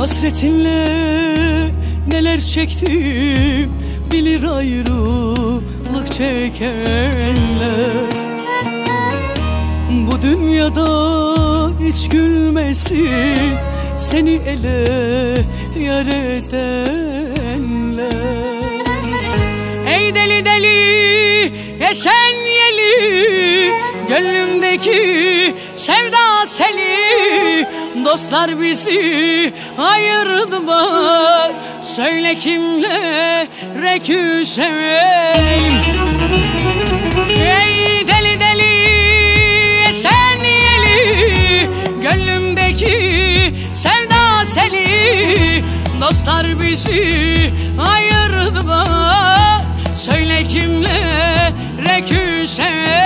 Hasretinle neler çektim Bilir ayrılık çekenler. Bu dünyada hiç gülmesin Seni ele yar edenler. Ey deli deli esen yeli Gönlümdeki sevda seli Dostlar bizi ayırdı bak Söyle kimlere küseyim Ey deli deli esen yeli Gönlümdeki sevda seli Dostlar bizi ayırdı bak Söyle kimlere küselim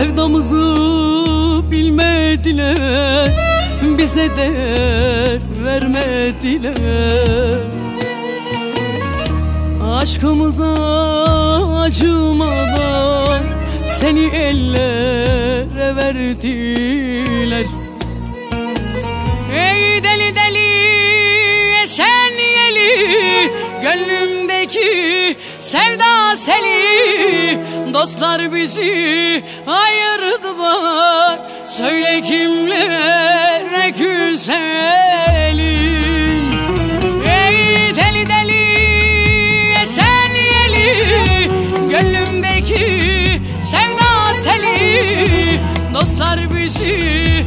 Sevdamızı bilmediler Bize değer vermediler. Aşkımıza acımadan Seni ellere verdiler. Ey deli deli esen yeli Gönlümdeki sevda seli. Dostlar bizi ayırdı bak Söyle kimlere küselim Ey deli deli esen yeli. Gönlümdeki sevda seli. Dostlar bizi